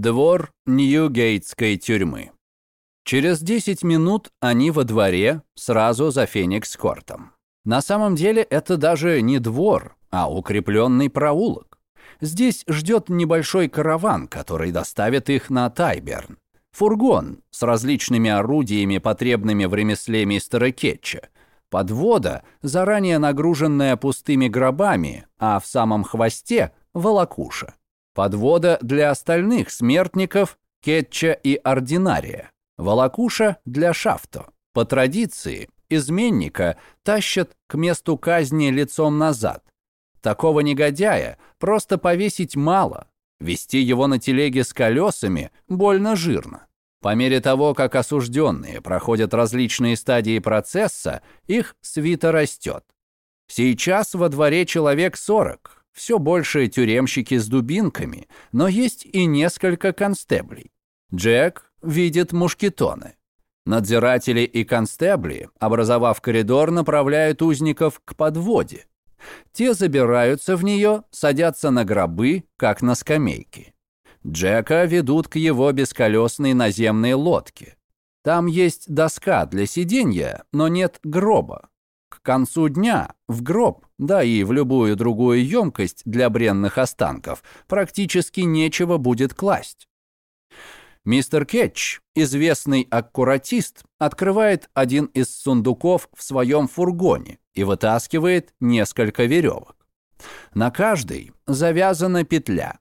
Двор Ньюгейтской тюрьмы. Через 10 минут они во дворе, сразу за Феникс-кортом. На самом деле это даже не двор, а укрепленный проулок. Здесь ждет небольшой караван, который доставит их на Тайберн. Фургон с различными орудиями, потребными в ремесле мистера Кетча. Подвода, заранее нагруженная пустыми гробами, а в самом хвосте – волокуша. Подвода для остальных смертников, кетча и ординария. Волокуша для шафто. По традиции, изменника тащат к месту казни лицом назад. Такого негодяя просто повесить мало. Вести его на телеге с колесами больно жирно. По мере того, как осужденные проходят различные стадии процесса, их свита растет. Сейчас во дворе человек 40, все больше тюремщики с дубинками, но есть и несколько констеблей. Джек видит мушкетоны. Надзиратели и констебли, образовав коридор, направляют узников к подводе. Те забираются в нее, садятся на гробы, как на скамейки. Джека ведут к его бесколесной наземной лодке. Там есть доска для сиденья, но нет гроба. К концу дня в гроб, да и в любую другую емкость для бренных останков, практически нечего будет класть. Мистер Кетч, известный аккуратист, открывает один из сундуков в своем фургоне и вытаскивает несколько веревок. На каждой завязана петля.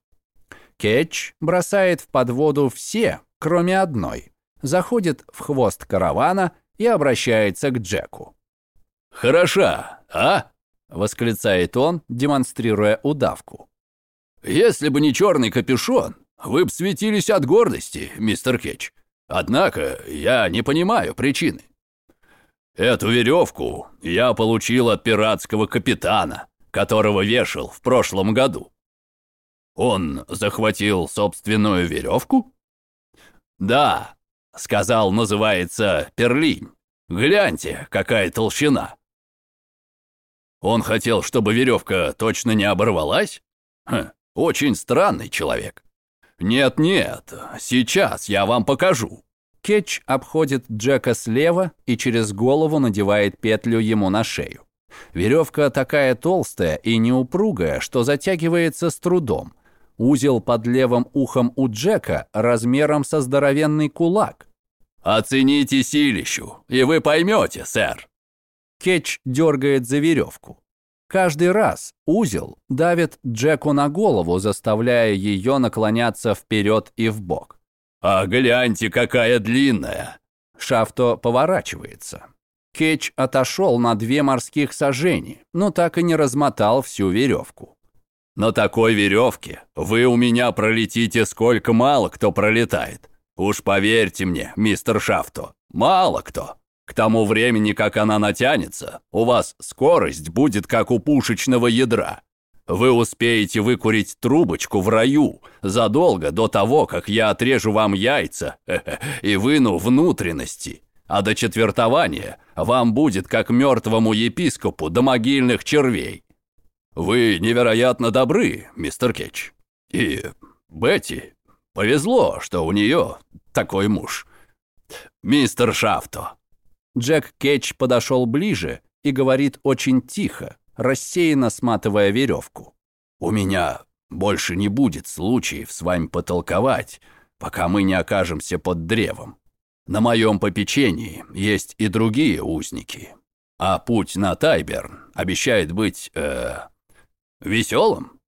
Кетч бросает в подводу все, кроме одной, заходит в хвост каравана и обращается к Джеку. «Хороша, а?» — восклицает он, демонстрируя удавку. «Если бы не черный капюшон, вы бы светились от гордости, мистер Кетч. Однако я не понимаю причины. Эту веревку я получил от пиратского капитана, которого вешал в прошлом году. Он захватил собственную веревку? Да, сказал, называется перлинь. Гляньте, какая толщина. Он хотел, чтобы веревка точно не оборвалась? Хм, очень странный человек. Нет-нет, сейчас я вам покажу. Кетч обходит Джека слева и через голову надевает петлю ему на шею. Веревка такая толстая и неупругая, что затягивается с трудом. Узел под левым ухом у Джека размером со здоровенный кулак. «Оцените силищу, и вы поймете, сэр», Кетч дергает за веревку. Каждый раз узел давит Джеку на голову, заставляя ее наклоняться вперед и вбок. «А гляньте, какая длинная!» Шафто поворачивается. Кетч отошел на две морских сажени, но так и не размотал всю веревку. «На такой веревке вы у меня пролетите, сколько мало кто пролетает. Уж поверьте мне, мистер Шафто, мало кто. К тому времени, как она натянется, у вас скорость будет как у пушечного ядра. Вы успеете выкурить трубочку в раю задолго до того, как я отрежу вам яйца и выну внутренности. А до четвертования вам будет как мертвому епископу до могильных червей. Вы невероятно добры, мистер Кетч. И Бетти повезло, что у нее такой муж. Мистер Шафто, Джек Кетч подошел ближе и говорит очень тихо, рассеянно сматывая веревку. «У меня больше не будет случаев с вами потолковать, пока мы не окажемся под древом. На моем попечении есть и другие узники, а путь на Тайберн обещает быть, э, веселым.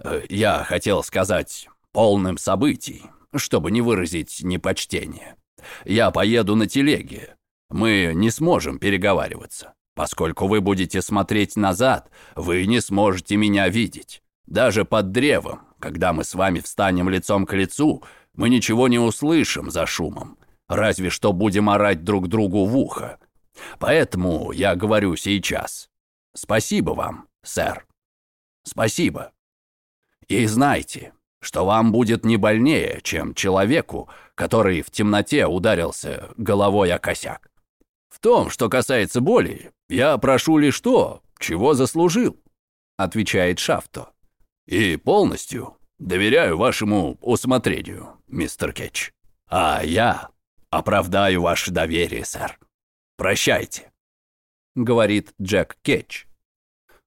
Э, я хотел сказать, полным событий, чтобы не выразить непочтение. Я поеду на телеге, мы не сможем переговариваться. Поскольку вы будете смотреть назад, вы не сможете меня видеть. Даже под древом, когда мы с вами встанем лицом к лицу, мы ничего не услышим за шумом. Разве что будем орать друг другу в ухо. Поэтому я говорю сейчас. Спасибо вам, сэр. Спасибо. И знайте, что вам будет не больнее, чем человеку, который в темноте ударился головой о косяк. В том, что касается боли, я прошу лишь то, чего заслужил, отвечает Шафто. И полностью доверяю вашему усмотрению, мистер Кетч. А я оправдаю ваше доверие, сэр. Прощайте», — говорит Джек Кетч.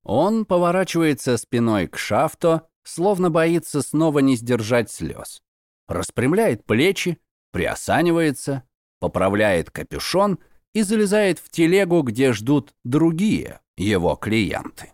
Он поворачивается спиной к шафту, словно боится снова не сдержать слез. Распрямляет плечи, приосанивается, поправляет капюшон и залезает в телегу, где ждут другие его клиенты.